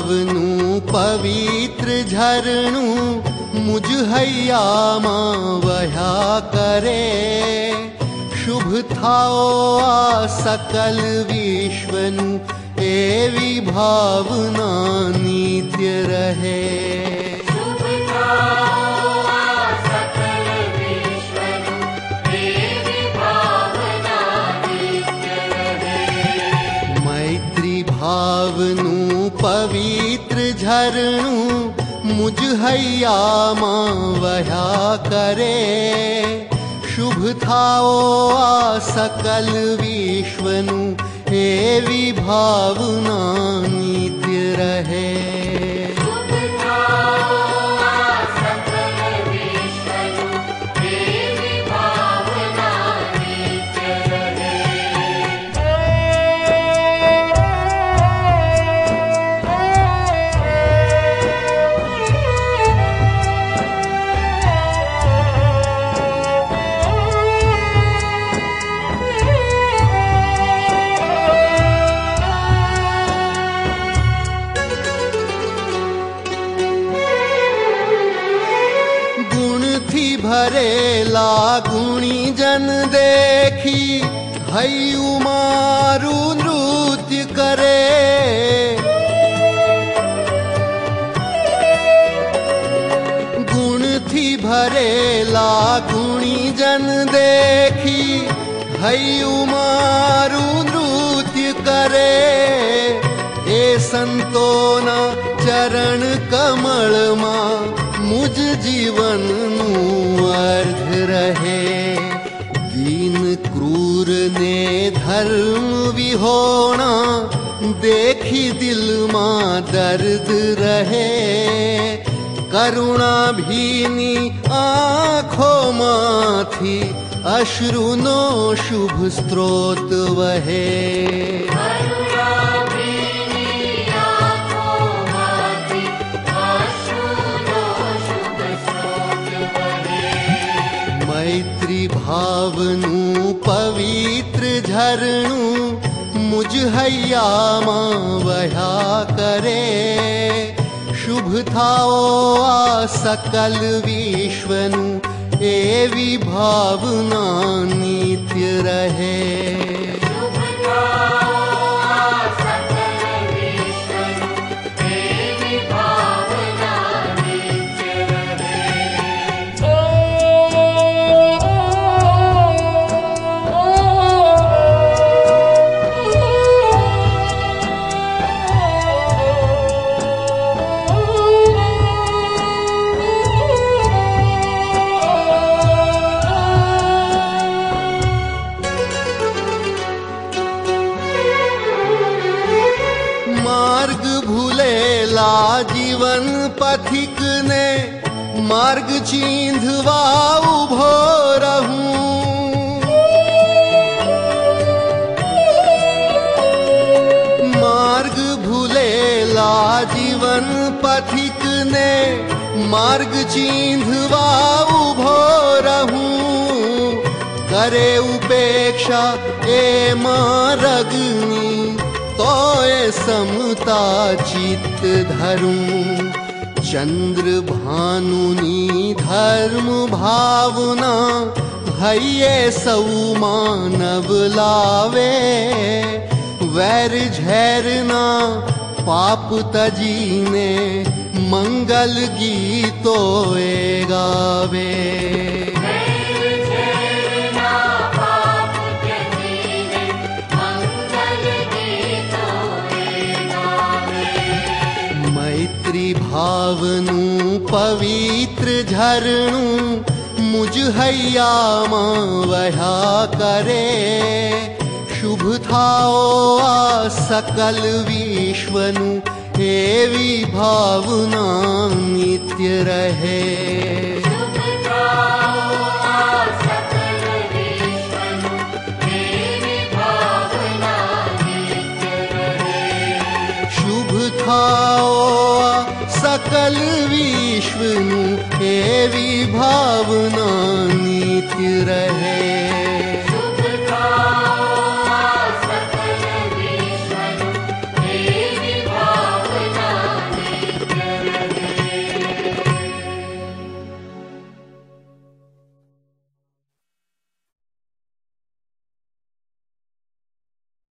पावनु, पवित्र झरणु, मुझ हैया माँ वह्या करे। शुभ थाओ आ सकल विश्वनु, एवी भावना नित्य रहे। पावनु पवित्र झरणु मुझ हैया मा वया करे। शुभ था सकल विश्वनु हे विभावना नित्य रहे। करेला गुणी जन देखी मा नृत्ये गुण थी भरेला गुणी जन देखी है मा नृत्य करे। ए सन्तो ना चरण कमल मा मुझ जीवन जीव अर्धरे दीन क्रूर ने धर्म विहोणा देखि दिल् मा रहे। करुणा भीनी आँखों माथी अश्रुनो शुभ स्रोत वहे। भाव पवित्र झरणु मुझ हैया मुजहयामा करे। शुभ था सकल विश्वनु विश्व भावना नित्य रहे। आजीवन पथिक ने मार्ग चींधवा उभो मिन्ग भूले ला जीवन पथिक ने मार्ग चींधवा उभो रहूं। करे उपेक्षा ए मार्ग। तोय समता चित् धरूं चन्द्र भानुनी धर्म भावना भै्ये सौ मानव लावे। वैर वैरना पाप तजीने मङ्गल गीतो गावे। न पवत्र झरण मुजहैयामा करे। शुभ थाओ आ सकल विश्वनु हेवि भावना नित्य रहे। વિશ્વનું એવી ભાવના નિત્ય રહે